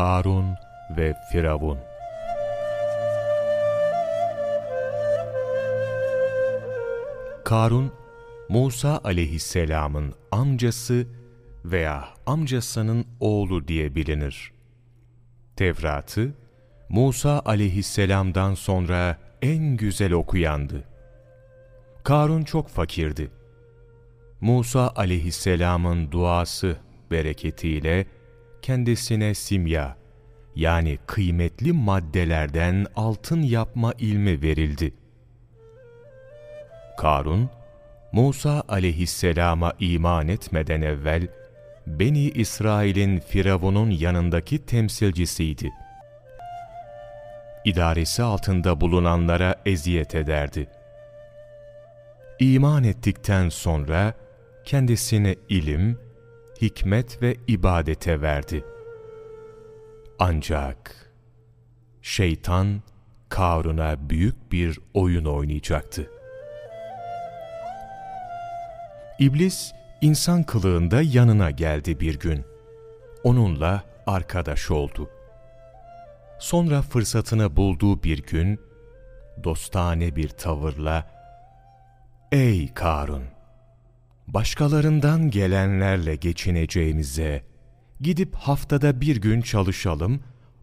Karun ve Firavun Karun, Musa aleyhisselamın amcası veya amcasının oğlu diye bilinir. Tevrat'ı, Musa aleyhisselamdan sonra en güzel okuyandı. Karun çok fakirdi. Musa aleyhisselamın duası bereketiyle kendisine simya yani kıymetli maddelerden altın yapma ilmi verildi. Karun, Musa aleyhisselama iman etmeden evvel Beni İsrail'in Firavun'un yanındaki temsilcisiydi. İdaresi altında bulunanlara eziyet ederdi. İman ettikten sonra kendisine ilim, hikmet ve ibadete verdi. Ancak şeytan Karun'a büyük bir oyun oynayacaktı. İblis insan kılığında yanına geldi bir gün. Onunla arkadaş oldu. Sonra fırsatını bulduğu bir gün dostane bir tavırla ''Ey Karun! Başkalarından gelenlerle geçineceğimize gidip haftada bir gün çalışalım,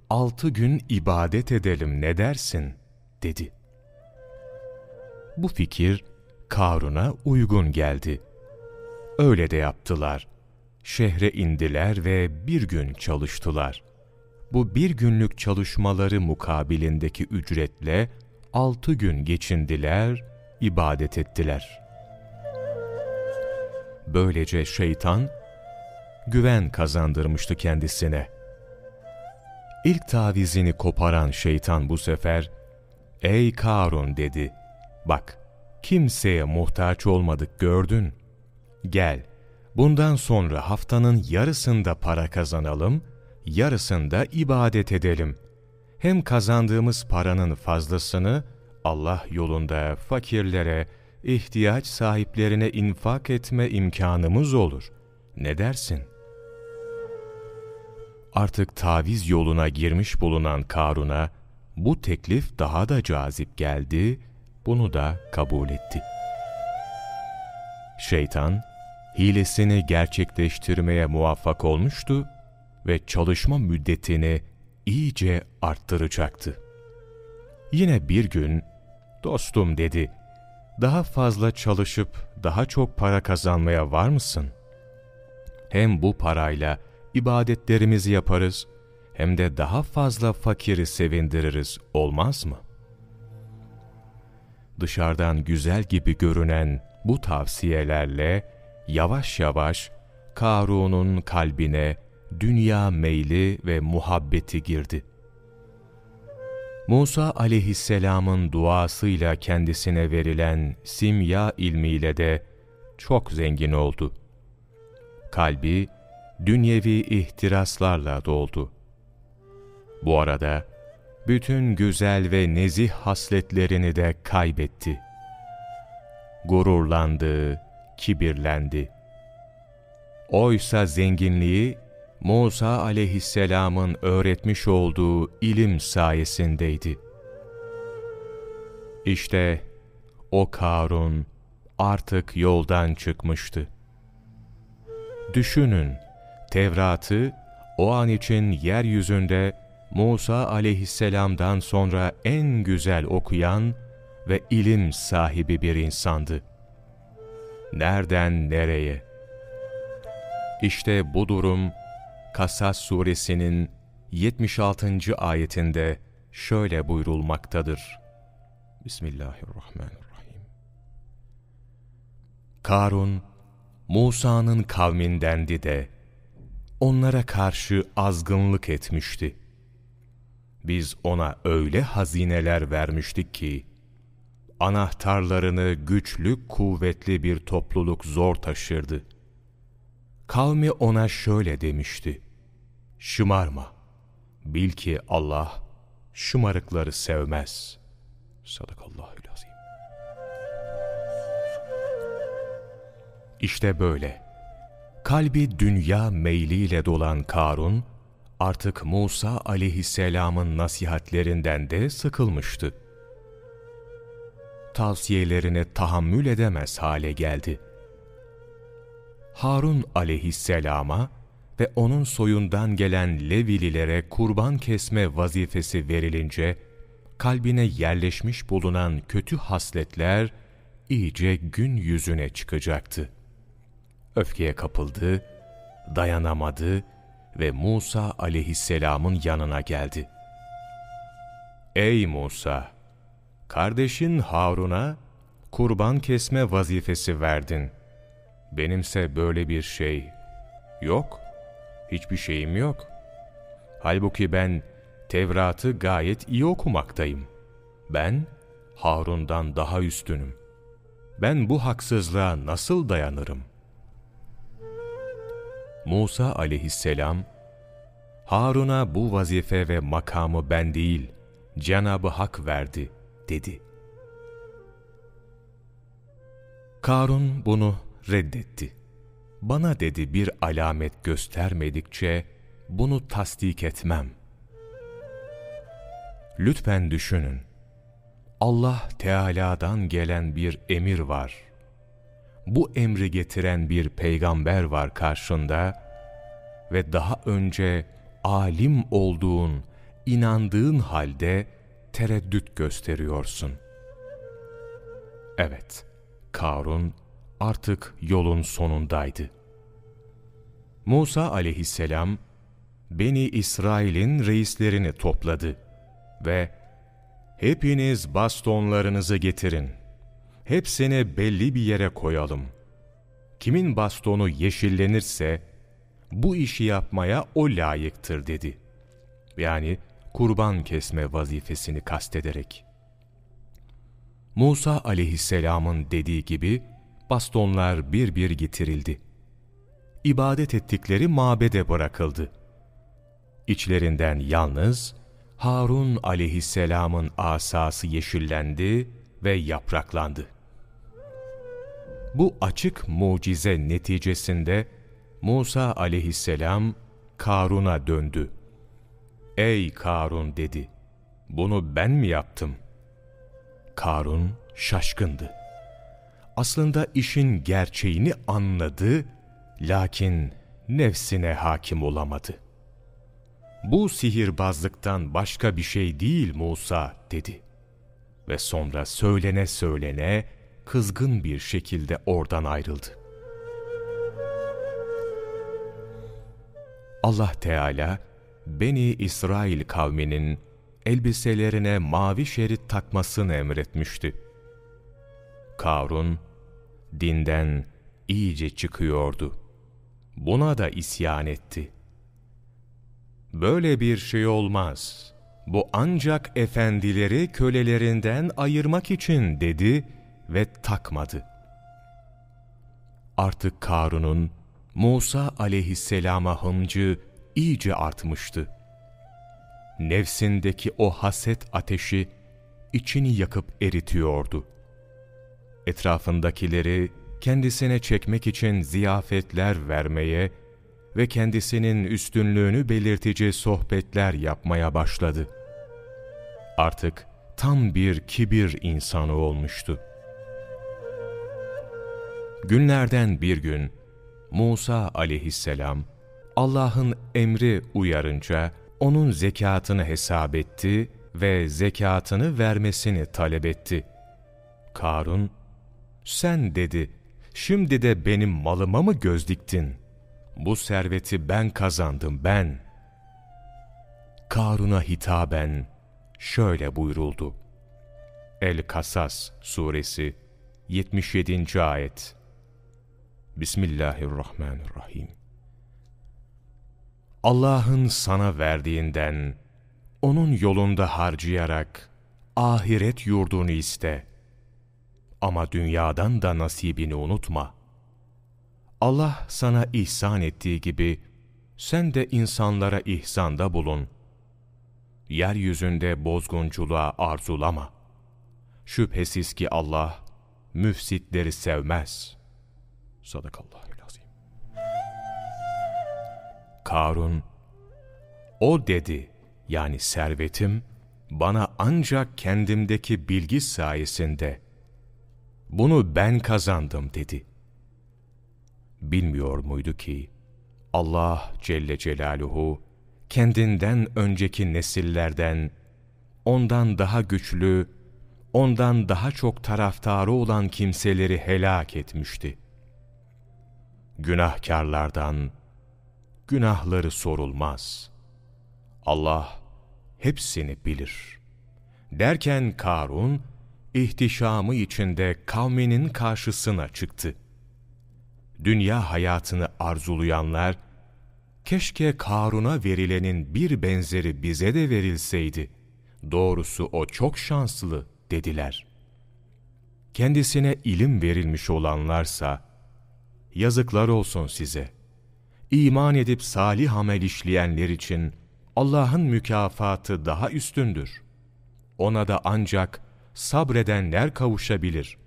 altı gün ibadet edelim ne dersin?'' dedi. Bu fikir Karun'a uygun geldi. Öyle de yaptılar. Şehre indiler ve bir gün çalıştılar. Bu bir günlük çalışmaları mukabilindeki ücretle altı gün geçindiler, ibadet ettiler. Böylece şeytan, güven kazandırmıştı kendisine. İlk tavizini koparan şeytan bu sefer, ''Ey Karun'' dedi, ''Bak, kimseye muhtaç olmadık gördün.'' Gel, bundan sonra haftanın yarısında para kazanalım, yarısında ibadet edelim. Hem kazandığımız paranın fazlasını Allah yolunda fakirlere, ihtiyaç sahiplerine infak etme imkanımız olur. Ne dersin? Artık taviz yoluna girmiş bulunan Karun'a bu teklif daha da cazip geldi, bunu da kabul etti. Şeytan, hilesini gerçekleştirmeye muvaffak olmuştu ve çalışma müddetini iyice arttıracaktı. Yine bir gün, dostum dedi, daha fazla çalışıp daha çok para kazanmaya var mısın? Hem bu parayla ibadetlerimizi yaparız, hem de daha fazla fakiri sevindiririz, olmaz mı? Dışarıdan güzel gibi görünen bu tavsiyelerle, yavaş yavaş Karun'un kalbine dünya meyli ve muhabbeti girdi. Musa aleyhisselamın duasıyla kendisine verilen simya ilmiyle de çok zengin oldu. Kalbi dünyevi ihtiraslarla doldu. Bu arada bütün güzel ve nezih hasletlerini de kaybetti. Gururlandı, kibirlendi. Oysa zenginliği Musa aleyhisselamın öğretmiş olduğu ilim sayesindeydi. İşte o Karun artık yoldan çıkmıştı. Düşünün, Tevrat'ı o an için yeryüzünde Musa aleyhisselamdan sonra en güzel okuyan ve ilim sahibi bir insandı nereden nereye? İşte bu durum Kasas suresinin 76. ayetinde şöyle buyurulmaktadır. Bismillahirrahmanirrahim. Karun, Musa'nın kavmindendi de, onlara karşı azgınlık etmişti. Biz ona öyle hazineler vermiştik ki, anahtarlarını güçlü, kuvvetli bir topluluk zor taşırdı. Kavmi ona şöyle demişti. Şımarma. Bil ki Allah şımarıkları sevmez. Sadakallahülazim. İşte böyle. Kalbi dünya meyliyle dolan Karun, artık Musa aleyhisselamın nasihatlerinden de sıkılmıştı. Tavsiyelerine tahammül edemez hale geldi. Harun aleyhisselama ve onun soyundan gelen Levililere kurban kesme vazifesi verilince, kalbine yerleşmiş bulunan kötü hasletler iyice gün yüzüne çıkacaktı. Öfkeye kapıldı, dayanamadı ve Musa aleyhisselamın yanına geldi. Ey Musa! Kardeşin Harun'a kurban kesme vazifesi verdin. Benimse böyle bir şey yok. Hiçbir şeyim yok. Halbuki ben Tevrat'ı gayet iyi okumaktayım. Ben Harun'dan daha üstünüm. Ben bu haksızlığa nasıl dayanırım? Musa aleyhisselam, Harun'a bu vazife ve makamı ben değil, Cenab-ı Hak verdi, dedi. Karun bunu reddetti. Bana dedi bir alamet göstermedikçe bunu tasdik etmem. Lütfen düşünün. Allah Teala'dan gelen bir emir var. Bu emri getiren bir peygamber var karşında ve daha önce alim olduğun, inandığın halde tereddüt gösteriyorsun. Evet, Karun artık yolun sonundaydı. Musa aleyhisselam, Beni İsrail'in reislerini topladı ve ''Hepiniz bastonlarınızı getirin, hepsini belli bir yere koyalım. Kimin bastonu yeşillenirse, bu işi yapmaya o layıktır.'' dedi. Yani kurban kesme vazifesini kastederek. Musa aleyhisselamın dediği gibi, bastonlar bir bir getirildi. İbadet ettikleri mabede bırakıldı. İçlerinden yalnız Harun aleyhisselamın asası yeşillendi ve yapraklandı. Bu açık mucize neticesinde Musa aleyhisselam Karun'a döndü. Ey Karun dedi, bunu ben mi yaptım? Karun şaşkındı aslında işin gerçeğini anladı, lakin nefsine hakim olamadı. Bu sihirbazlıktan başka bir şey değil Musa dedi. Ve sonra söylene söylene kızgın bir şekilde oradan ayrıldı. Allah Teala Beni İsrail kavminin elbiselerine mavi şerit takmasını emretmişti. Karun dinden iyice çıkıyordu. Buna da isyan etti. Böyle bir şey olmaz. Bu ancak efendileri kölelerinden ayırmak için dedi ve takmadı. Artık Karun'un Musa aleyhisselama hıncı iyice artmıştı. Nefsindeki o haset ateşi içini yakıp eritiyordu etrafındakileri kendisine çekmek için ziyafetler vermeye ve kendisinin üstünlüğünü belirtici sohbetler yapmaya başladı. Artık tam bir kibir insanı olmuştu. Günlerden bir gün Musa aleyhisselam Allah'ın emri uyarınca onun zekatını hesap etti ve zekatını vermesini talep etti. Karun sen dedi, şimdi de benim malıma mı göz diktin? Bu serveti ben kazandım ben. Karun'a hitaben şöyle buyuruldu. El-Kasas suresi 77. ayet Bismillahirrahmanirrahim Allah'ın sana verdiğinden, onun yolunda harcayarak ahiret yurdunu iste. Ama dünyadan da nasibini unutma. Allah sana ihsan ettiği gibi sen de insanlara ihsanda bulun. Yeryüzünde bozgunculuğa arzulama. Şüphesiz ki Allah müfsitleri sevmez. Sadakallahülazim. Karun, O dedi, yani servetim, bana ancak kendimdeki bilgi sayesinde, bunu ben kazandım dedi. Bilmiyor muydu ki, Allah Celle Celaluhu, kendinden önceki nesillerden, ondan daha güçlü, ondan daha çok taraftarı olan kimseleri helak etmişti. Günahkarlardan, günahları sorulmaz. Allah hepsini bilir. Derken Karun, ihtişamı içinde kavminin karşısına çıktı. Dünya hayatını arzulayanlar, keşke Karun'a verilenin bir benzeri bize de verilseydi. Doğrusu o çok şanslı dediler. Kendisine ilim verilmiş olanlarsa, yazıklar olsun size. İman edip salih amel işleyenler için Allah'ın mükafatı daha üstündür. Ona da ancak sabredenler kavuşabilir,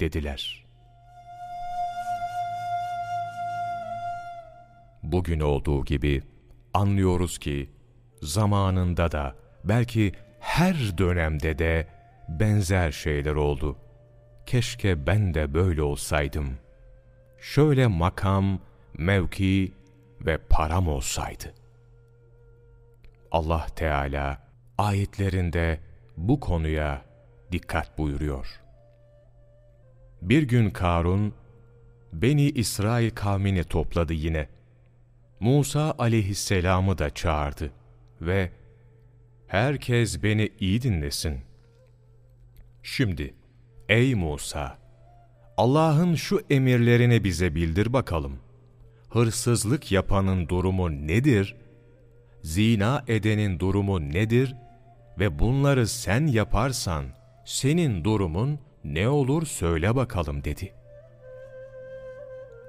dediler. Bugün olduğu gibi anlıyoruz ki, zamanında da, belki her dönemde de benzer şeyler oldu. Keşke ben de böyle olsaydım. Şöyle makam, mevki ve param olsaydı. Allah Teala ayetlerinde bu konuya dikkat buyuruyor. Bir gün Karun, Beni İsrail kavmini topladı yine. Musa aleyhisselamı da çağırdı ve herkes beni iyi dinlesin. Şimdi, ey Musa, Allah'ın şu emirlerini bize bildir bakalım. Hırsızlık yapanın durumu nedir? Zina edenin durumu nedir? Ve bunları sen yaparsan, senin durumun ne olur söyle bakalım dedi.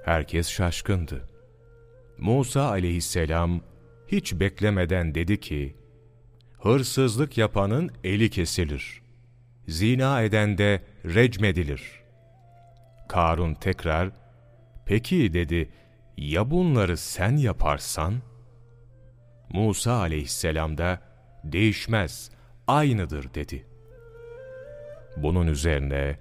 Herkes şaşkındı. Musa aleyhisselam hiç beklemeden dedi ki, Hırsızlık yapanın eli kesilir. Zina eden de recmedilir. Karun tekrar, peki dedi, ya bunları sen yaparsan? Musa aleyhisselam da, değişmez, aynıdır dedi. Bunun üzerine,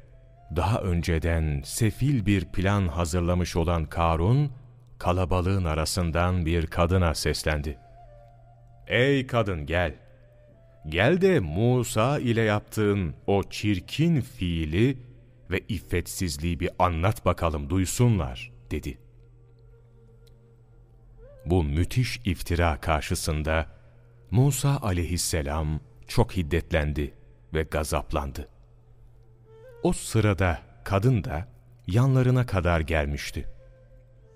daha önceden sefil bir plan hazırlamış olan Karun, kalabalığın arasından bir kadına seslendi. Ey kadın gel! Gel de Musa ile yaptığın o çirkin fiili ve iffetsizliği bir anlat bakalım duysunlar, dedi. Bu müthiş iftira karşısında Musa aleyhisselam çok hiddetlendi ve gazaplandı. O sırada kadın da yanlarına kadar gelmişti.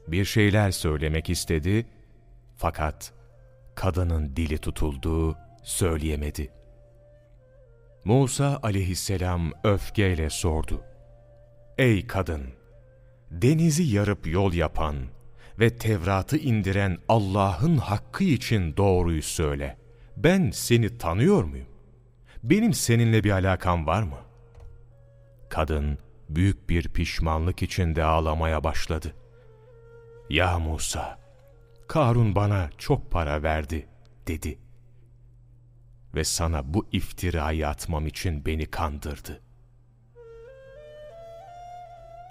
Bir şeyler söylemek istedi fakat kadının dili tutuldu, söyleyemedi. Musa aleyhisselam öfkeyle sordu. Ey kadın! Denizi yarıp yol yapan ve Tevrat'ı indiren Allah'ın hakkı için doğruyu söyle. Ben seni tanıyor muyum? Benim seninle bir alakam var mı? Kadın büyük bir pişmanlık içinde ağlamaya başladı. Ya Musa, Karun bana çok para verdi, dedi. Ve sana bu iftirayı atmam için beni kandırdı.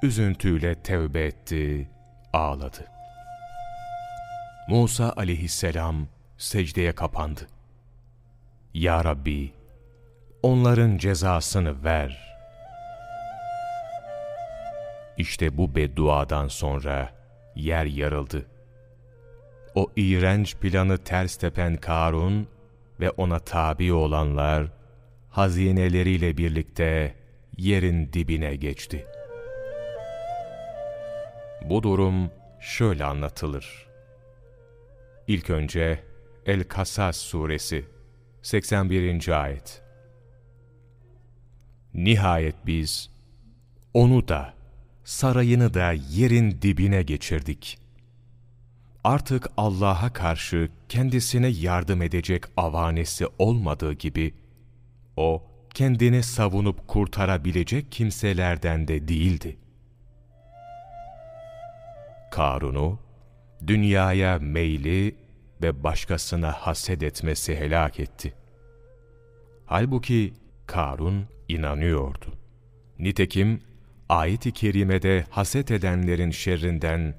Üzüntüyle tevbe etti, ağladı. Musa aleyhisselam secdeye kapandı. Ya Rabbi, onların cezasını ver. İşte bu bedduadan sonra yer yarıldı. O iğrenç planı ters tepen Karun ve ona tabi olanlar, hazineleriyle birlikte yerin dibine geçti. Bu durum şöyle anlatılır. İlk önce El-Kasas suresi 81. ayet Nihayet biz onu da sarayını da yerin dibine geçirdik. Artık Allah'a karşı kendisine yardım edecek avanesi olmadığı gibi, o kendini savunup kurtarabilecek kimselerden de değildi. Karun'u, dünyaya meyli ve başkasına haset etmesi helak etti. Halbuki Karun inanıyordu. Nitekim ayet-i kerimede haset edenlerin şerrinden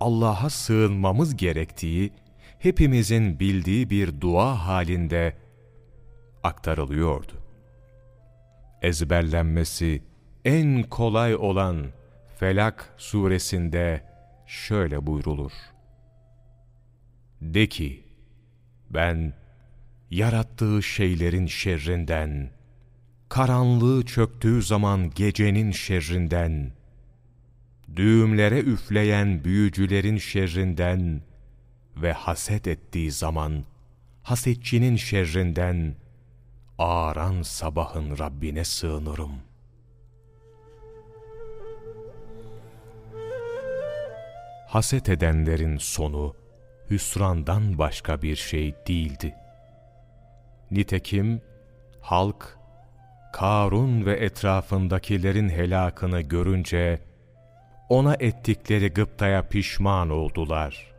Allah'a sığınmamız gerektiği hepimizin bildiği bir dua halinde aktarılıyordu. Ezberlenmesi en kolay olan Felak suresinde şöyle buyrulur. De ki, ben yarattığı şeylerin şerrinden, karanlığı çöktüğü zaman gecenin şerrinden, düğümlere üfleyen büyücülerin şerrinden ve haset ettiği zaman hasetçinin şerrinden ağaran sabahın Rabbine sığınırım. Haset edenlerin sonu hüsrandan başka bir şey değildi. Nitekim halk Karun ve etrafındakilerin helakını görünce ona ettikleri gıptaya pişman oldular.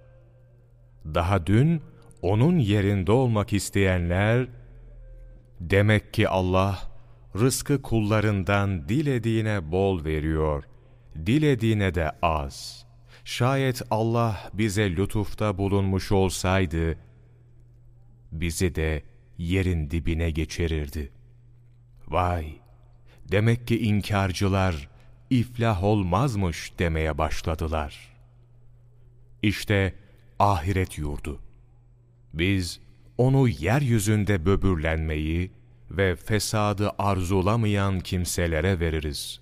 Daha dün onun yerinde olmak isteyenler, demek ki Allah rızkı kullarından dilediğine bol veriyor, dilediğine de az. Şayet Allah bize lütufta bulunmuş olsaydı, bizi de yerin dibine geçirirdi. Vay! Demek ki inkarcılar iflah olmazmış demeye başladılar. İşte ahiret yurdu. Biz onu yeryüzünde böbürlenmeyi ve fesadı arzulamayan kimselere veririz.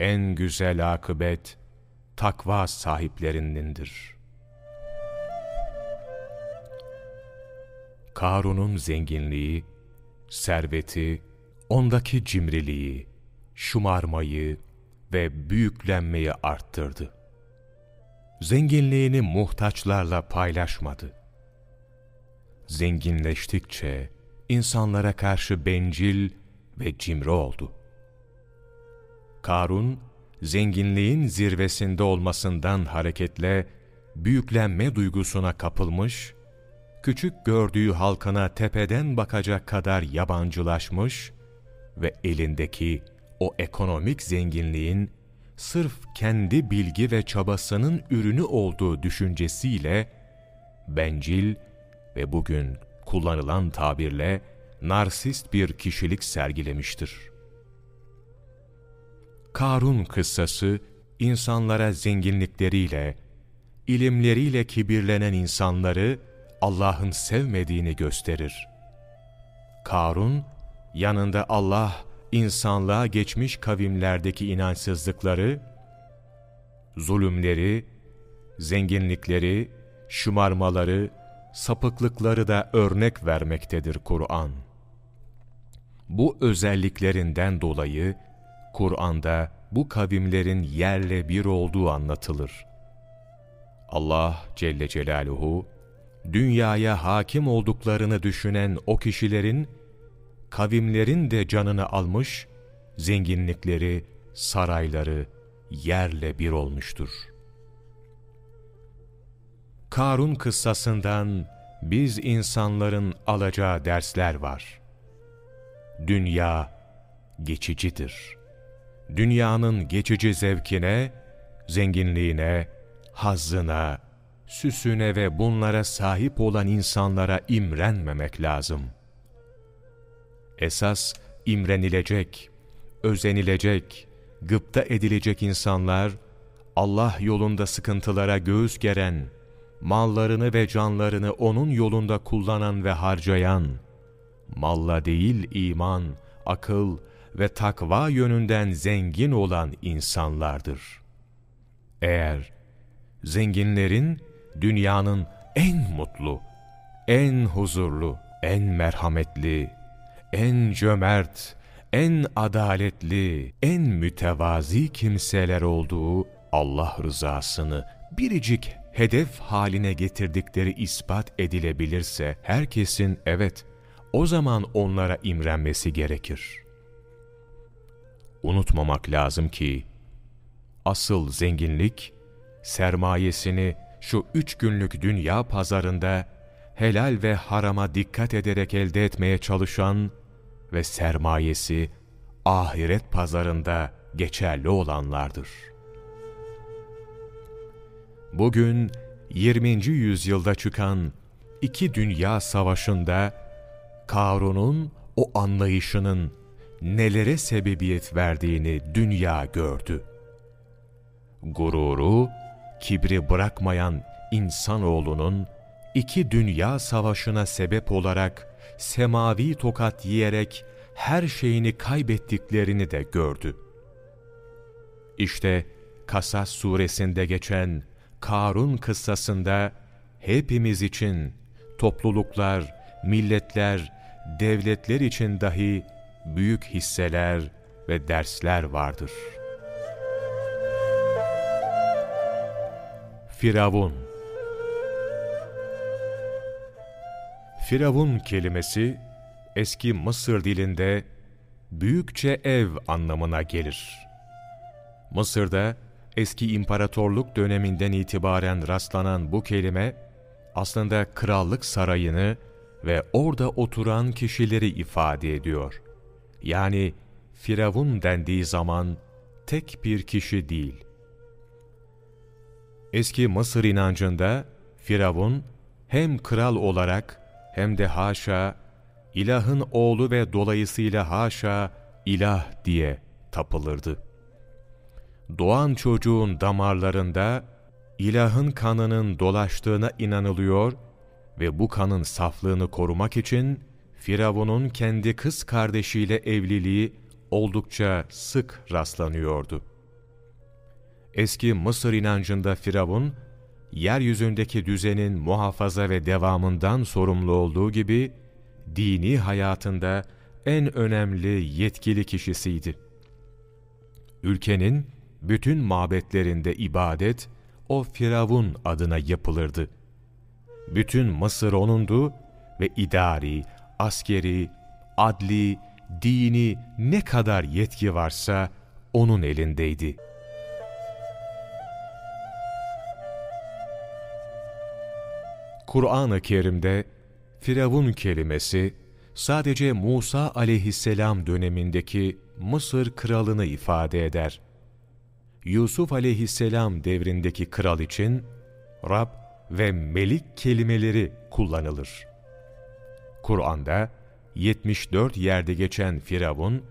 En güzel akıbet takva sahiplerinindir. Karun'un zenginliği, serveti, ondaki cimriliği, şumarmayı ve büyüklenmeyi arttırdı. Zenginliğini muhtaçlarla paylaşmadı. Zenginleştikçe insanlara karşı bencil ve cimri oldu. Karun, zenginliğin zirvesinde olmasından hareketle büyüklenme duygusuna kapılmış, küçük gördüğü halkına tepeden bakacak kadar yabancılaşmış ve elindeki o ekonomik zenginliğin sırf kendi bilgi ve çabasının ürünü olduğu düşüncesiyle bencil ve bugün kullanılan tabirle narsist bir kişilik sergilemiştir. Karun kıssası insanlara zenginlikleriyle, ilimleriyle kibirlenen insanları Allah'ın sevmediğini gösterir. Karun, yanında Allah insanlığa geçmiş kavimlerdeki inançsızlıkları, zulümleri, zenginlikleri, şımarmaları, sapıklıkları da örnek vermektedir Kur'an. Bu özelliklerinden dolayı Kur'an'da bu kavimlerin yerle bir olduğu anlatılır. Allah Celle Celaluhu, dünyaya hakim olduklarını düşünen o kişilerin kavimlerin de canını almış, zenginlikleri, sarayları yerle bir olmuştur. Karun kıssasından biz insanların alacağı dersler var. Dünya geçicidir. Dünyanın geçici zevkine, zenginliğine, hazzına, süsüne ve bunlara sahip olan insanlara imrenmemek lazım.'' Esas imrenilecek, özenilecek, gıpta edilecek insanlar, Allah yolunda sıkıntılara göğüs geren, mallarını ve canlarını O'nun yolunda kullanan ve harcayan, malla değil iman, akıl ve takva yönünden zengin olan insanlardır. Eğer zenginlerin dünyanın en mutlu, en huzurlu, en merhametli, en cömert, en adaletli, en mütevazi kimseler olduğu Allah rızasını biricik hedef haline getirdikleri ispat edilebilirse herkesin evet o zaman onlara imrenmesi gerekir. Unutmamak lazım ki asıl zenginlik sermayesini şu üç günlük dünya pazarında helal ve harama dikkat ederek elde etmeye çalışan ve sermayesi ahiret pazarında geçerli olanlardır. Bugün 20. yüzyılda çıkan iki dünya savaşında Karun'un o anlayışının nelere sebebiyet verdiğini dünya gördü. Gururu, kibri bırakmayan insanoğlunun iki dünya savaşına sebep olarak semavi tokat yiyerek her şeyini kaybettiklerini de gördü. İşte Kasas suresinde geçen Karun kıssasında hepimiz için topluluklar, milletler, devletler için dahi büyük hisseler ve dersler vardır. Firavun Firavun kelimesi eski Mısır dilinde büyükçe ev anlamına gelir. Mısır'da eski imparatorluk döneminden itibaren rastlanan bu kelime aslında krallık sarayını ve orada oturan kişileri ifade ediyor. Yani Firavun dendiği zaman tek bir kişi değil. Eski Mısır inancında Firavun hem kral olarak hem de haşa ilahın oğlu ve dolayısıyla haşa ilah diye tapılırdı. Doğan çocuğun damarlarında ilahın kanının dolaştığına inanılıyor ve bu kanın saflığını korumak için Firavun'un kendi kız kardeşiyle evliliği oldukça sık rastlanıyordu. Eski Mısır inancında Firavun, yeryüzündeki düzenin muhafaza ve devamından sorumlu olduğu gibi, dini hayatında en önemli yetkili kişisiydi. Ülkenin bütün mabetlerinde ibadet, o Firavun adına yapılırdı. Bütün Mısır onundu ve idari, askeri, adli, dini ne kadar yetki varsa onun elindeydi. Kur'an-ı Kerim'de Firavun kelimesi sadece Musa aleyhisselam dönemindeki Mısır kralını ifade eder. Yusuf aleyhisselam devrindeki kral için Rab ve Melik kelimeleri kullanılır. Kur'an'da 74 yerde geçen Firavun,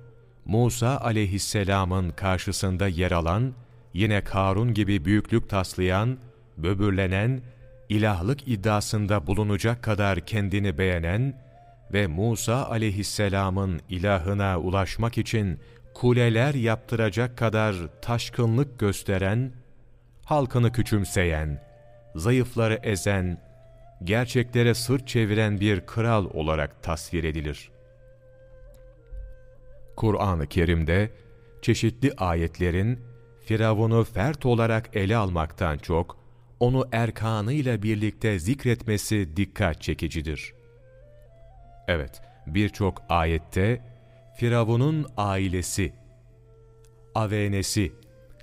Musa aleyhisselamın karşısında yer alan, yine Karun gibi büyüklük taslayan, böbürlenen, ilahlık iddiasında bulunacak kadar kendini beğenen ve Musa aleyhisselamın ilahına ulaşmak için kuleler yaptıracak kadar taşkınlık gösteren, halkını küçümseyen, zayıfları ezen, gerçeklere sırt çeviren bir kral olarak tasvir edilir. Kur'an-ı Kerim'de çeşitli ayetlerin Firavun'u fert olarak ele almaktan çok, onu erkanıyla birlikte zikretmesi dikkat çekicidir. Evet, birçok ayette Firavun'un ailesi, avenesi,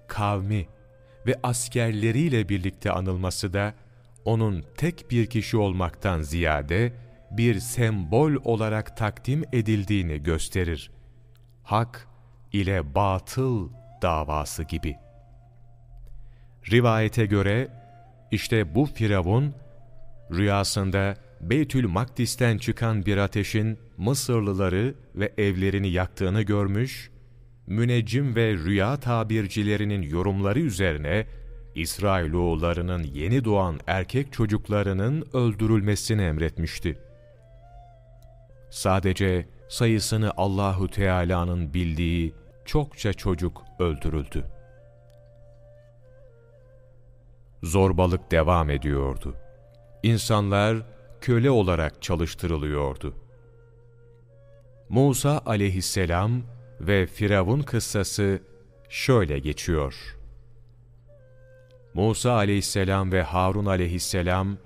kavmi ve askerleriyle birlikte anılması da onun tek bir kişi olmaktan ziyade bir sembol olarak takdim edildiğini gösterir. Hak ile batıl davası gibi. Rivayete göre işte bu Firavun rüyasında Beytül Makdis'ten çıkan bir ateşin Mısırlıları ve evlerini yaktığını görmüş, müneccim ve rüya tabircilerinin yorumları üzerine İsrailoğullarının yeni doğan erkek çocuklarının öldürülmesini emretmişti. Sadece sayısını Allahu Teala'nın bildiği çokça çocuk öldürüldü. Zorbalık devam ediyordu. İnsanlar köle olarak çalıştırılıyordu. Musa aleyhisselam ve Firavun kıssası şöyle geçiyor. Musa aleyhisselam ve Harun aleyhisselam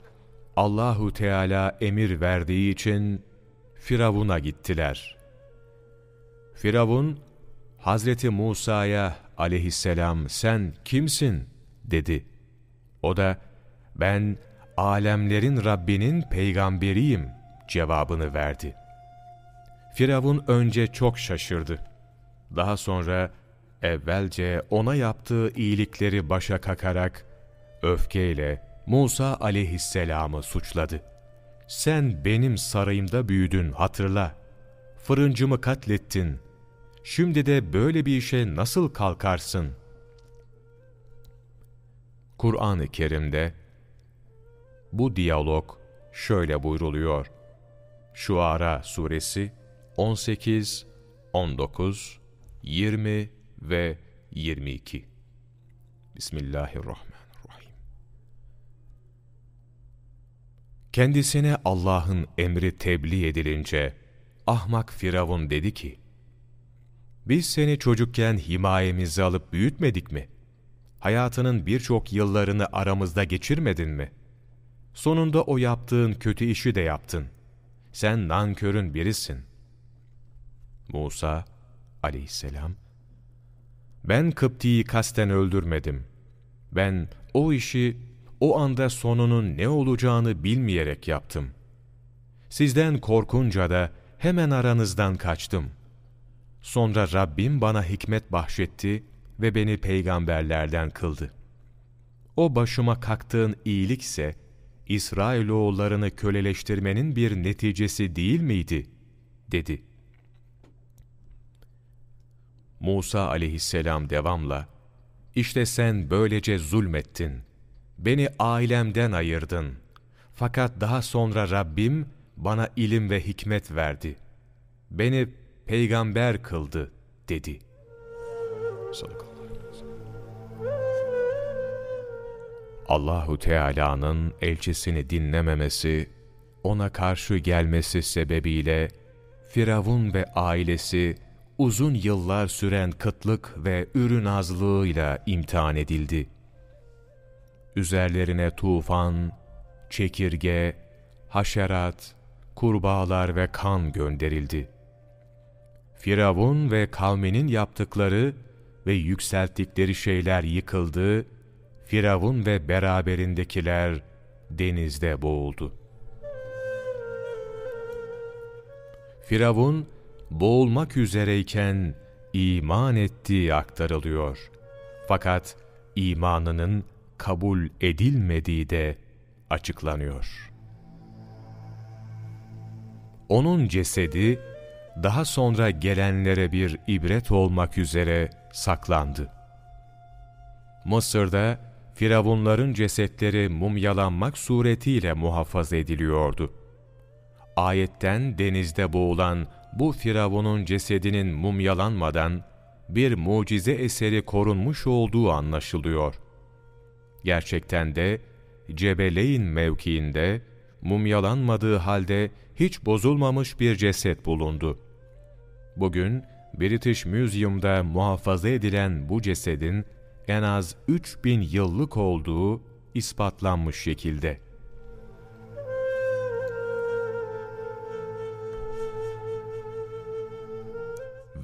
Allahu Teala emir verdiği için Firavun'a gittiler. Firavun Hazreti Musa'ya aleyhisselam sen kimsin dedi. O da ben alemlerin Rabbinin peygamberiyim cevabını verdi. Firavun önce çok şaşırdı. Daha sonra evvelce ona yaptığı iyilikleri başa kakarak öfkeyle Musa aleyhisselamı suçladı. Sen benim sarayımda büyüdün hatırla. Fırıncımı katlettin. Şimdi de böyle bir işe nasıl kalkarsın? Kur'an-ı Kerim'de bu diyalog şöyle buyruluyor. Şuara suresi 18, 19, 20 ve 22. Bismillahirrahmanirrahim. Kendisine Allah'ın emri tebliğ edilince ahmak Firavun dedi ki, Biz seni çocukken himayemize alıp büyütmedik mi? Hayatının birçok yıllarını aramızda geçirmedin mi? Sonunda o yaptığın kötü işi de yaptın. Sen nankörün birisin. Musa aleyhisselam, Ben Kıpti'yi kasten öldürmedim. Ben o işi o anda sonunun ne olacağını bilmeyerek yaptım. Sizden korkunca da hemen aranızdan kaçtım. Sonra Rabbim bana hikmet bahşetti ve beni peygamberlerden kıldı. O başıma kalktığın iyilikse, İsrailoğullarını köleleştirmenin bir neticesi değil miydi? dedi. Musa aleyhisselam devamla, İşte sen böylece zulmettin, beni ailemden ayırdın. Fakat daha sonra Rabbim bana ilim ve hikmet verdi. Beni peygamber kıldı, dedi. Allahu Teala'nın elçisini dinlememesi, ona karşı gelmesi sebebiyle Firavun ve ailesi uzun yıllar süren kıtlık ve ürün azlığıyla imtihan edildi. Üzerlerine tufan, çekirge, haşerat, kurbağalar ve kan gönderildi. Firavun ve kavminin yaptıkları ve yükselttikleri şeyler yıkıldı, Firavun ve beraberindekiler denizde boğuldu. Firavun, boğulmak üzereyken iman ettiği aktarılıyor. Fakat imanının kabul edilmediği de açıklanıyor. Onun cesedi daha sonra gelenlere bir ibret olmak üzere saklandı. Mısır'da firavunların cesetleri mumyalanmak suretiyle muhafaza ediliyordu. Ayetten denizde boğulan bu firavunun cesedinin mumyalanmadan bir mucize eseri korunmuş olduğu anlaşılıyor. Gerçekten de Cebeleyn mevkiinde mumyalanmadığı halde hiç bozulmamış bir ceset bulundu. Bugün British Museum'da muhafaza edilen bu cesedin en az 3000 yıllık olduğu ispatlanmış şekilde.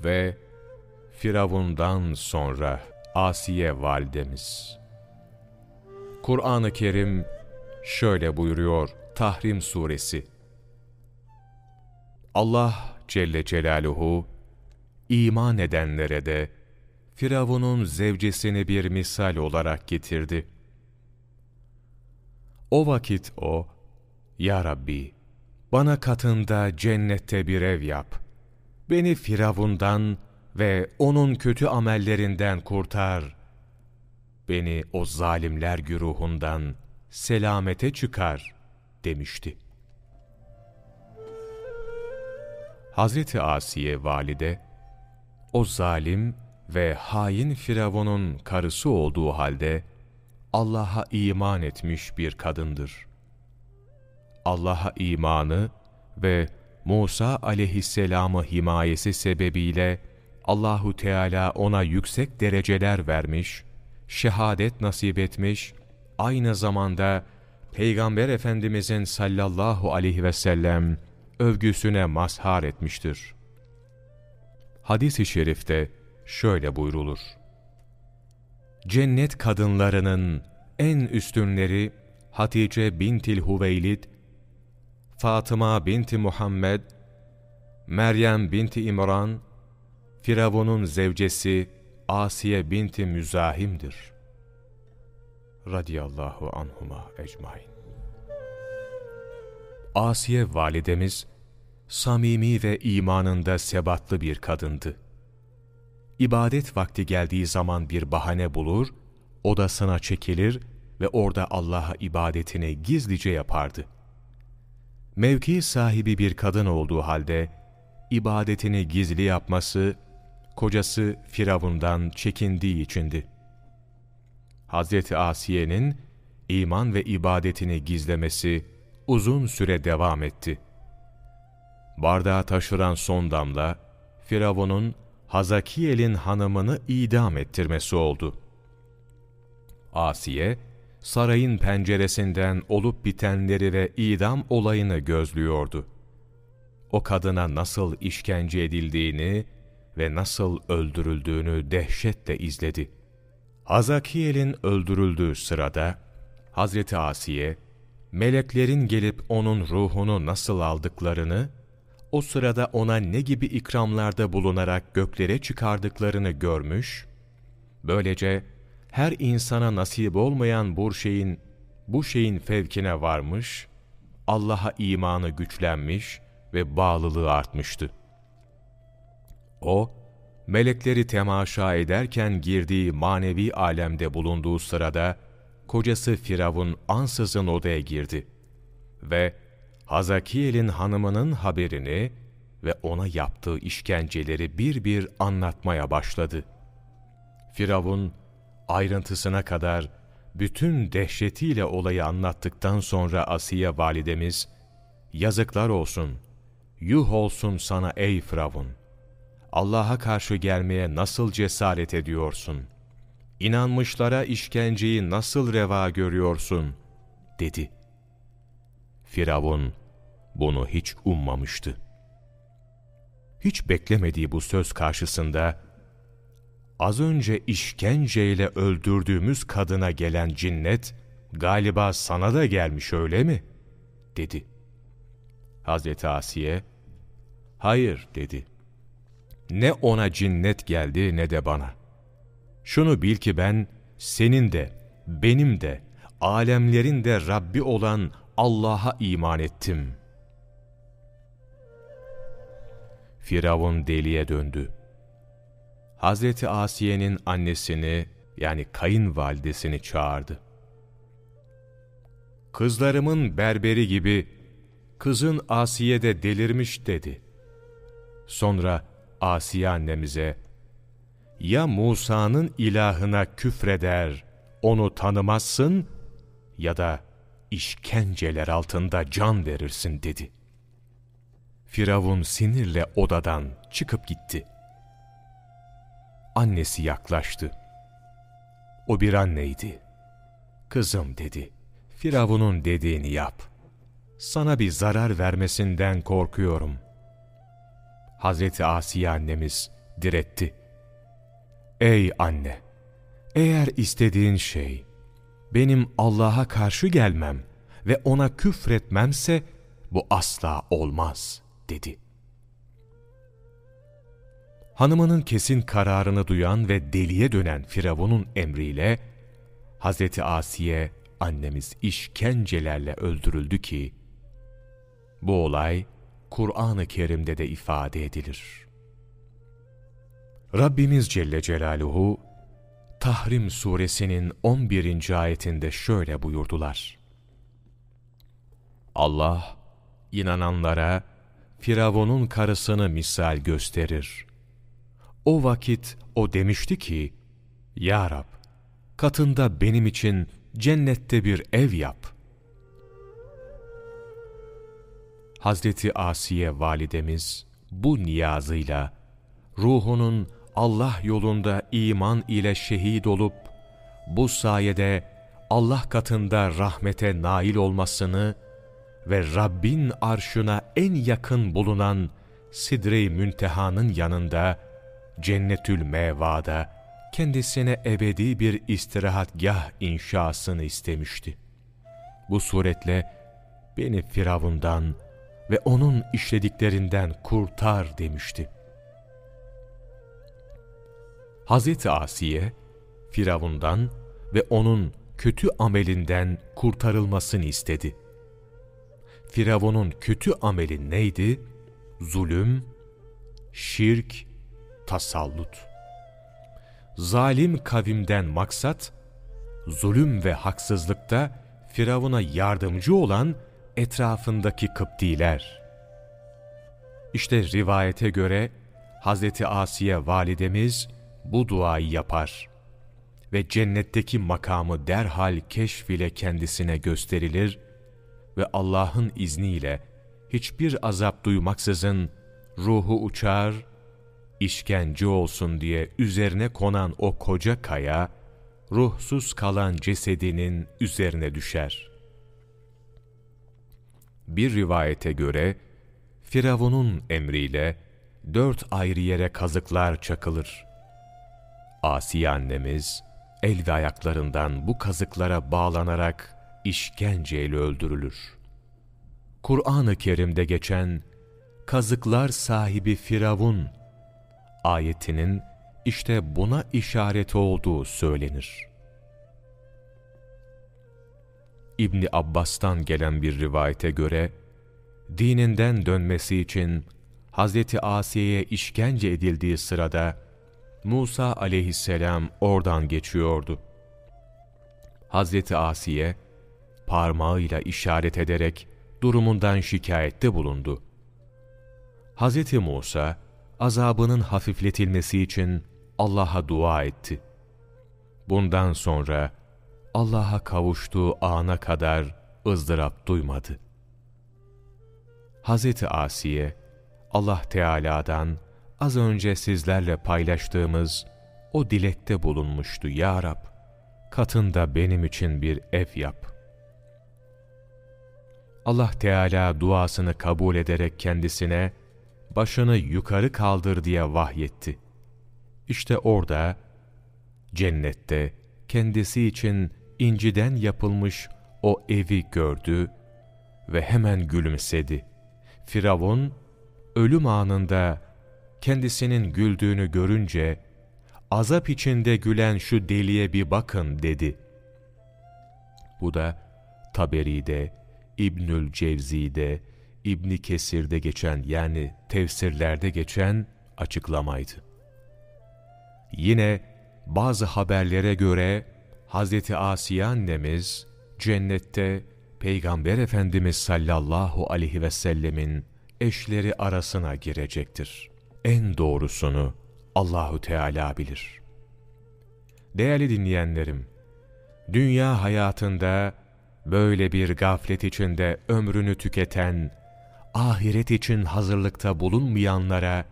Ve Firavundan sonra Asiye validemiz. Kur'an-ı Kerim şöyle buyuruyor Tahrim suresi. Allah Celle Celaluhu iman edenlere de Firavun'un zevcesini bir misal olarak getirdi. O vakit o, Ya Rabbi, bana katında cennette bir ev yap. Beni Firavundan ve onun kötü amellerinden kurtar. Beni o zalimler güruhundan selamete çıkar demişti. Hazreti Asiye valide, o zalim ve hain Firavun'un karısı olduğu halde Allah'a iman etmiş bir kadındır. Allah'a imanı ve Musa aleyhisselamı himayesi sebebiyle Allahu Teala ona yüksek dereceler vermiş, şehadet nasip etmiş, aynı zamanda Peygamber Efendimizin sallallahu aleyhi ve sellem övgüsüne mazhar etmiştir. Hadis-i şerifte şöyle buyrulur. Cennet kadınlarının en üstünleri Hatice bintil Huveylid, Fatıma binti Muhammed, Meryem binti İmran, Firavun'un zevcesi Asiye binti Müzahim'dir. Radiyallahu anhuma ecmain. Asiye validemiz, samimi ve imanında sebatlı bir kadındı. İbadet vakti geldiği zaman bir bahane bulur, odasına çekilir ve orada Allah'a ibadetini gizlice yapardı. Mevki sahibi bir kadın olduğu halde, ibadetini gizli yapması, kocası Firavundan çekindiği içindi. Hazreti Asiye'nin iman ve ibadetini gizlemesi uzun süre devam etti. Bardağı taşıran son damla, Firavun'un Hazakiyel'in hanımını idam ettirmesi oldu. Asiye, sarayın penceresinden olup bitenleri ve idam olayını gözlüyordu. O kadına nasıl işkence edildiğini ve nasıl öldürüldüğünü dehşetle izledi. Hazakiyel'in öldürüldüğü sırada, Hazreti Asiye, meleklerin gelip onun ruhunu nasıl aldıklarını, o sırada ona ne gibi ikramlarda bulunarak göklere çıkardıklarını görmüş, böylece her insana nasip olmayan bu şeyin, bu şeyin fevkine varmış, Allah'a imanı güçlenmiş ve bağlılığı artmıştı. O, melekleri temaşa ederken girdiği manevi alemde bulunduğu sırada, kocası Firavun ansızın odaya girdi ve Hazakiyel'in hanımının haberini ve ona yaptığı işkenceleri bir bir anlatmaya başladı. Firavun, ayrıntısına kadar bütün dehşetiyle olayı anlattıktan sonra Asiye validemiz, ''Yazıklar olsun, yuh olsun sana ey Firavun! Allah'a karşı gelmeye nasıl cesaret ediyorsun? İnanmışlara işkenceyi nasıl reva görüyorsun?'' dedi. Firavun bunu hiç ummamıştı. Hiç beklemediği bu söz karşısında, az önce işkenceyle öldürdüğümüz kadına gelen cinnet, galiba sana da gelmiş öyle mi? dedi. Hazreti Asiye, hayır dedi. Ne ona cinnet geldi ne de bana. Şunu bil ki ben, senin de, benim de, alemlerin de Rabbi olan Allah'a iman ettim. Firavun deliye döndü. Hazreti Asiye'nin annesini yani kayınvalidesini çağırdı. Kızlarımın berberi gibi kızın Asiye de delirmiş dedi. Sonra Asiye annemize ya Musa'nın ilahına küfreder, onu tanımazsın ya da işkenceler altında can verirsin dedi. Firavun sinirle odadan çıkıp gitti. Annesi yaklaştı. O bir anneydi. Kızım dedi, Firavun'un dediğini yap. Sana bir zarar vermesinden korkuyorum. Hazreti Asiye annemiz diretti. Ey anne! Eğer istediğin şey, benim Allah'a karşı gelmem ve ona küfretmemse, bu asla olmaz, dedi. Hanımının kesin kararını duyan ve deliye dönen Firavun'un emriyle, Hazreti Asiye annemiz işkencelerle öldürüldü ki, bu olay Kur'an-ı Kerim'de de ifade edilir. Rabbimiz Celle Celaluhu, Tahrim suresinin 11. ayetinde şöyle buyurdular. Allah, inananlara Firavun'un karısını misal gösterir. O vakit o demişti ki, Ya Rab, katında benim için cennette bir ev yap. Hazreti Asiye validemiz bu niyazıyla ruhunun Allah yolunda iman ile şehit olup bu sayede Allah katında rahmete nail olmasını ve Rabbin arşına en yakın bulunan Sidre-i Münteha'nın yanında Cennetül Meva'da kendisine ebedi bir istirahatgah inşasını istemişti. bu suretle beni Firavundan ve onun işlediklerinden kurtar demişti. Hazreti Asiye, Firavundan ve onun kötü amelinden kurtarılmasını istedi. Firavun'un kötü ameli neydi? Zulüm, şirk, tasallut. Zalim kavimden maksat, zulüm ve haksızlıkta Firavun'a yardımcı olan etrafındaki Kıptiler. İşte rivayete göre Hazreti Asiye validemiz bu duayı yapar ve cennetteki makamı derhal keşf ile kendisine gösterilir ve Allah'ın izniyle hiçbir azap duymaksızın ruhu uçar, işkence olsun diye üzerine konan o koca kaya, ruhsuz kalan cesedinin üzerine düşer. Bir rivayete göre, Firavun'un emriyle dört ayrı yere kazıklar çakılır. Asiye annemiz, el ve ayaklarından bu kazıklara bağlanarak işkenceyle öldürülür. Kur'an-ı Kerim'de geçen kazıklar sahibi Firavun ayetinin işte buna işaret olduğu söylenir. İbni Abbas'tan gelen bir rivayete göre, dininden dönmesi için Hazreti Asiye'ye işkence edildiği sırada, Musa aleyhisselam oradan geçiyordu. Hazreti Asiye, parmağıyla işaret ederek durumundan şikayette bulundu. Hazreti Musa, azabının hafifletilmesi için Allah'a dua etti. Bundan sonra Allah'a kavuştuğu ana kadar ızdırap duymadı. Hazreti Asiye, Allah Teala'dan az önce sizlerle paylaştığımız o dilekte bulunmuştu Ya Rab, katında benim için bir ev yap. Allah Teala duasını kabul ederek kendisine, başını yukarı kaldır diye vahyetti. İşte orada, cennette kendisi için inciden yapılmış o evi gördü ve hemen gülümsedi. Firavun, ölüm anında kendisinin güldüğünü görünce, azap içinde gülen şu deliye bir bakın dedi. Bu da Taberi'de, İbnül Cevzi'de, İbni Kesir'de geçen yani tefsirlerde geçen açıklamaydı. Yine bazı haberlere göre Hz. Asiye annemiz cennette Peygamber Efendimiz sallallahu aleyhi ve sellemin eşleri arasına girecektir. En doğrusunu Allahu Teala bilir. Değerli dinleyenlerim, dünya hayatında böyle bir gaflet içinde ömrünü tüketen ahiret için hazırlıkta bulunmayanlara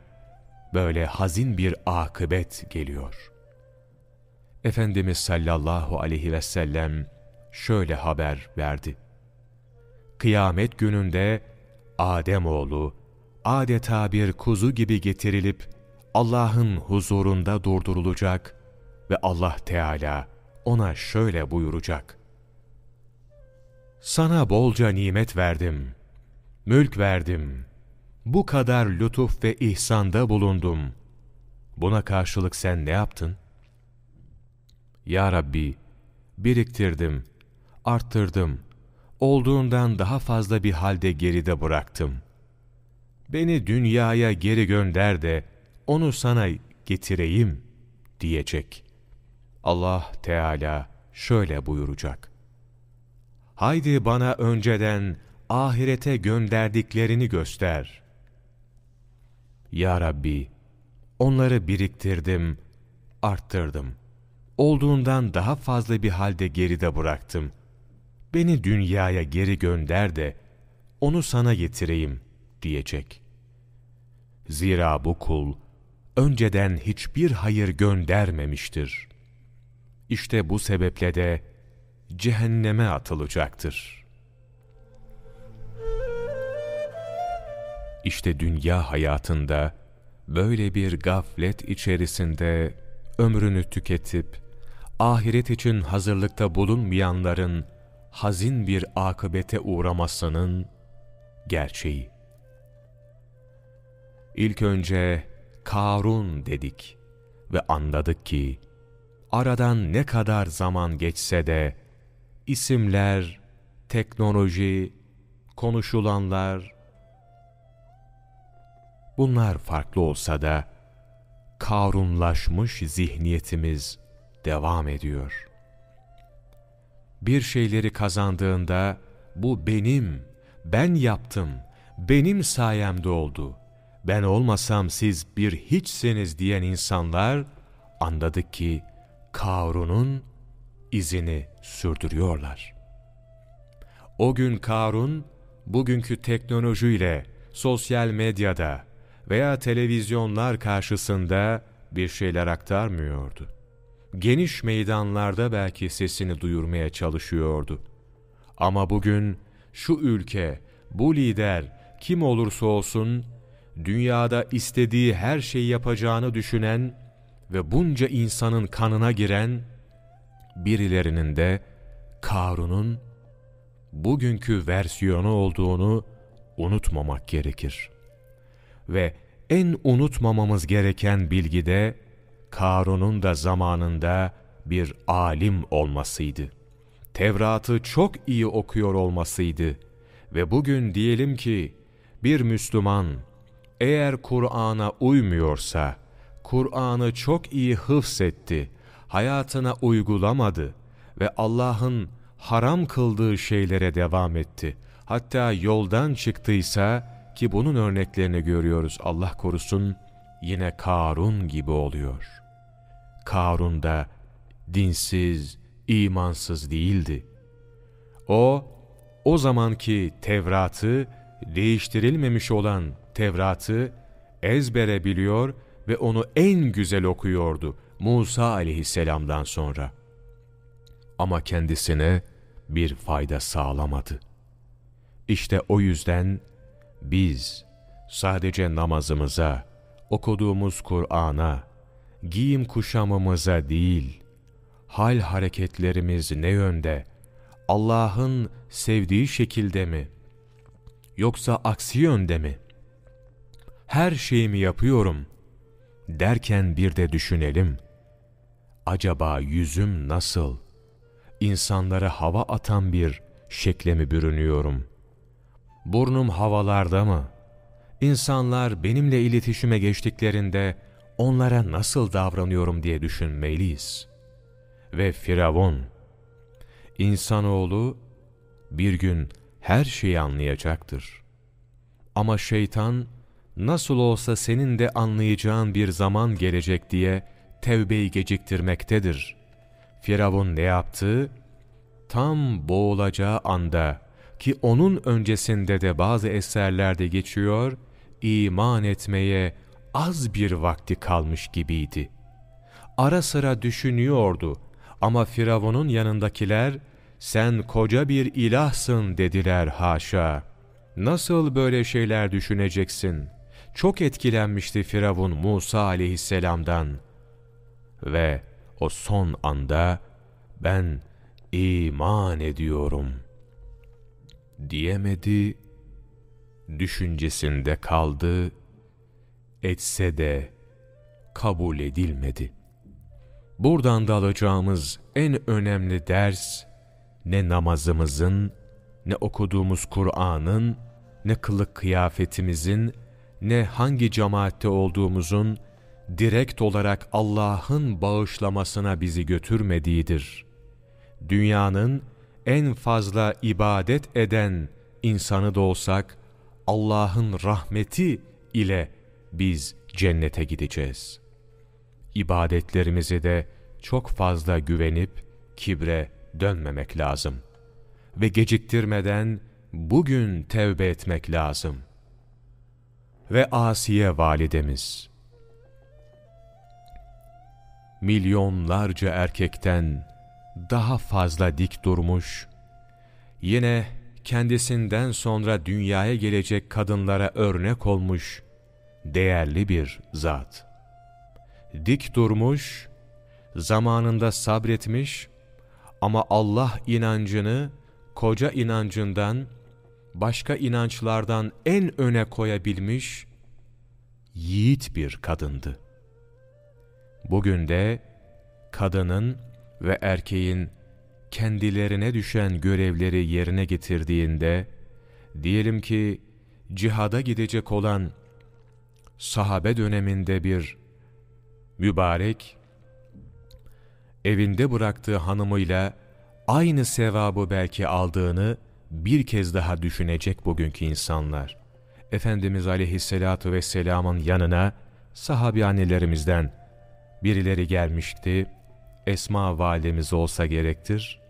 böyle hazin bir akıbet geliyor. Efendimiz sallallahu aleyhi ve sellem şöyle haber verdi. Kıyamet gününde Ademoğlu adeta bir kuzu gibi getirilip Allah'ın huzurunda durdurulacak ve Allah Teala ona şöyle buyuracak. Sana bolca nimet verdim.'' mülk verdim. Bu kadar lütuf ve ihsanda bulundum. Buna karşılık sen ne yaptın? Ya Rabbi, biriktirdim, arttırdım, olduğundan daha fazla bir halde geride bıraktım. Beni dünyaya geri gönder de onu sana getireyim diyecek. Allah Teala şöyle buyuracak. Haydi bana önceden ahirete gönderdiklerini göster. Ya Rabbi, onları biriktirdim, arttırdım. Olduğundan daha fazla bir halde geride bıraktım. Beni dünyaya geri gönder de, onu sana getireyim, diyecek. Zira bu kul, önceden hiçbir hayır göndermemiştir. İşte bu sebeple de cehenneme atılacaktır.'' İşte dünya hayatında böyle bir gaflet içerisinde ömrünü tüketip ahiret için hazırlıkta bulunmayanların hazin bir akıbete uğramasının gerçeği. İlk önce Karun dedik ve anladık ki aradan ne kadar zaman geçse de isimler, teknoloji, konuşulanlar bunlar farklı olsa da Karunlaşmış zihniyetimiz devam ediyor. Bir şeyleri kazandığında bu benim, ben yaptım, benim sayemde oldu. Ben olmasam siz bir hiçsiniz diyen insanlar anladık ki Karun'un izini sürdürüyorlar. O gün Karun, bugünkü teknolojiyle sosyal medyada veya televizyonlar karşısında bir şeyler aktarmıyordu. Geniş meydanlarda belki sesini duyurmaya çalışıyordu. Ama bugün şu ülke, bu lider kim olursa olsun dünyada istediği her şeyi yapacağını düşünen ve bunca insanın kanına giren birilerinin de Karun'un bugünkü versiyonu olduğunu unutmamak gerekir. Ve en unutmamamız gereken bilgi de Karun'un da zamanında bir alim olmasıydı. Tevrat'ı çok iyi okuyor olmasıydı. Ve bugün diyelim ki bir Müslüman eğer Kur'an'a uymuyorsa, Kur'an'ı çok iyi hıfzetti, hayatına uygulamadı ve Allah'ın haram kıldığı şeylere devam etti. Hatta yoldan çıktıysa ki bunun örneklerini görüyoruz Allah korusun yine Karun gibi oluyor. Karun da dinsiz, imansız değildi. O, o zamanki Tevrat'ı, değiştirilmemiş olan Tevrat'ı ezbere biliyor ve onu en güzel okuyordu Musa aleyhisselamdan sonra. Ama kendisine bir fayda sağlamadı. İşte o yüzden biz sadece namazımıza, okuduğumuz Kur'an'a, giyim kuşamımıza değil, hal hareketlerimiz ne yönde, Allah'ın sevdiği şekilde mi, yoksa aksi yönde mi? Her şeyimi yapıyorum derken bir de düşünelim. Acaba yüzüm nasıl? İnsanlara hava atan bir şekle mi bürünüyorum? Burnum havalarda mı? İnsanlar benimle iletişime geçtiklerinde onlara nasıl davranıyorum diye düşünmeliyiz. Ve Firavun, insanoğlu bir gün her şeyi anlayacaktır. Ama şeytan nasıl olsa senin de anlayacağın bir zaman gelecek diye tevbeyi geciktirmektedir. Firavun ne yaptı? Tam boğulacağı anda ki onun öncesinde de bazı eserlerde geçiyor, iman etmeye az bir vakti kalmış gibiydi. Ara sıra düşünüyordu ama Firavun'un yanındakiler, sen koca bir ilahsın dediler haşa. Nasıl böyle şeyler düşüneceksin? Çok etkilenmişti Firavun Musa aleyhisselamdan. Ve o son anda ben iman ediyorum.'' diyemedi, düşüncesinde kaldı, etse de kabul edilmedi. Buradan da alacağımız en önemli ders, ne namazımızın, ne okuduğumuz Kur'an'ın, ne kılık kıyafetimizin, ne hangi cemaatte olduğumuzun, direkt olarak Allah'ın bağışlamasına bizi götürmediğidir. Dünyanın en fazla ibadet eden insanı da olsak, Allah'ın rahmeti ile biz cennete gideceğiz. İbadetlerimizi de çok fazla güvenip kibre dönmemek lazım. Ve geciktirmeden bugün tevbe etmek lazım. Ve Asiye validemiz, milyonlarca erkekten daha fazla dik durmuş, yine kendisinden sonra dünyaya gelecek kadınlara örnek olmuş değerli bir zat. Dik durmuş, zamanında sabretmiş ama Allah inancını koca inancından, başka inançlardan en öne koyabilmiş yiğit bir kadındı. Bugün de kadının ve erkeğin kendilerine düşen görevleri yerine getirdiğinde, diyelim ki cihada gidecek olan sahabe döneminde bir mübarek, evinde bıraktığı hanımıyla aynı sevabı belki aldığını bir kez daha düşünecek bugünkü insanlar. Efendimiz Aleyhisselatü Vesselam'ın yanına sahabi annelerimizden birileri gelmişti. Esma validemiz olsa gerektir.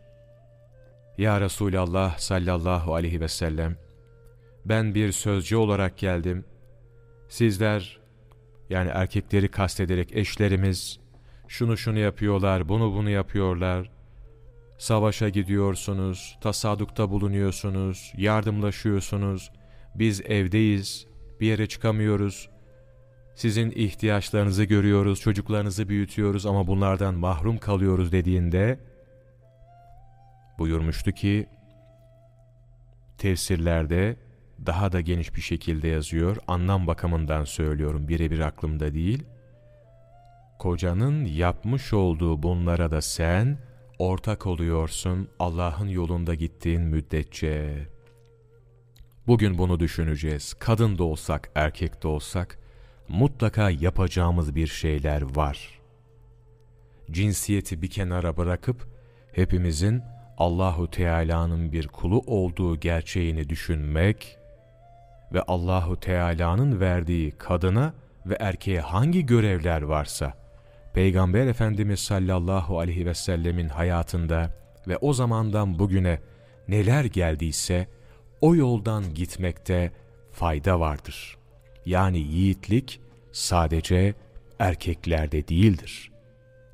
Ya Resulallah sallallahu aleyhi ve sellem, ben bir sözcü olarak geldim. Sizler, yani erkekleri kastederek eşlerimiz, şunu şunu yapıyorlar, bunu bunu yapıyorlar. Savaşa gidiyorsunuz, tasadukta bulunuyorsunuz, yardımlaşıyorsunuz. Biz evdeyiz, bir yere çıkamıyoruz. Sizin ihtiyaçlarınızı görüyoruz, çocuklarınızı büyütüyoruz ama bunlardan mahrum kalıyoruz dediğinde buyurmuştu ki tefsirlerde daha da geniş bir şekilde yazıyor. Anlam bakımından söylüyorum, birebir aklımda değil. Kocanın yapmış olduğu bunlara da sen ortak oluyorsun Allah'ın yolunda gittiğin müddetçe. Bugün bunu düşüneceğiz. Kadın da olsak, erkek de olsak mutlaka yapacağımız bir şeyler var. Cinsiyeti bir kenara bırakıp hepimizin Allahu Teala'nın bir kulu olduğu gerçeğini düşünmek ve Allahu Teala'nın verdiği kadına ve erkeğe hangi görevler varsa Peygamber Efendimiz sallallahu aleyhi ve sellemin hayatında ve o zamandan bugüne neler geldiyse o yoldan gitmekte fayda vardır. Yani yiğitlik sadece erkeklerde değildir.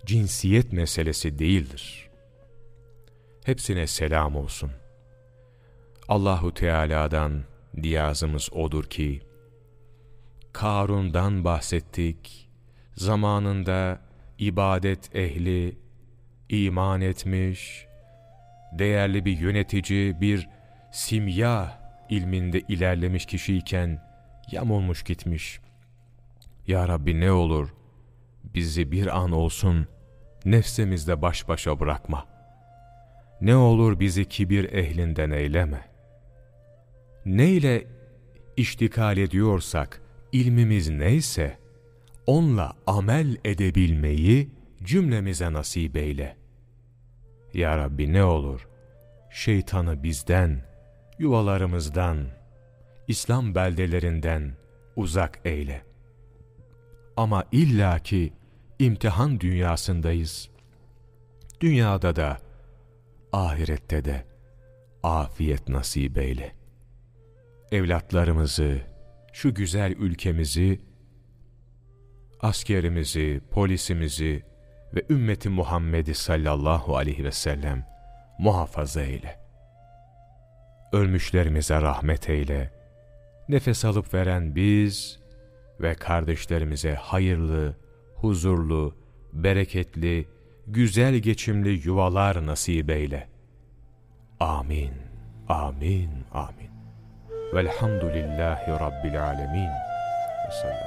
Cinsiyet meselesi değildir. Hepsine selam olsun. Allahu Teala'dan diyazımız odur ki, Karun'dan bahsettik, zamanında ibadet ehli, iman etmiş, değerli bir yönetici, bir simya ilminde ilerlemiş kişiyken yamulmuş gitmiş. Ya Rabbi ne olur bizi bir an olsun nefsimizde baş başa bırakma. Ne olur bizi kibir ehlinden eyleme. Ne ile iştikal ediyorsak, ilmimiz neyse, onunla amel edebilmeyi cümlemize nasip eyle. Ya Rabbi ne olur, şeytanı bizden, yuvalarımızdan, İslam beldelerinden uzak eyle. Ama illaki imtihan dünyasındayız. Dünyada da, ahirette de afiyet nasip eyle. Evlatlarımızı, şu güzel ülkemizi, askerimizi, polisimizi ve ümmeti Muhammed'i sallallahu aleyhi ve sellem muhafaza eyle. Ölmüşlerimize rahmet eyle. Nefes alıp veren biz ve kardeşlerimize hayırlı, huzurlu, bereketli, güzel geçimli yuvalar nasip eyle. Amin, amin, amin. Velhamdülillahi Rabbil alemin. Sallallahu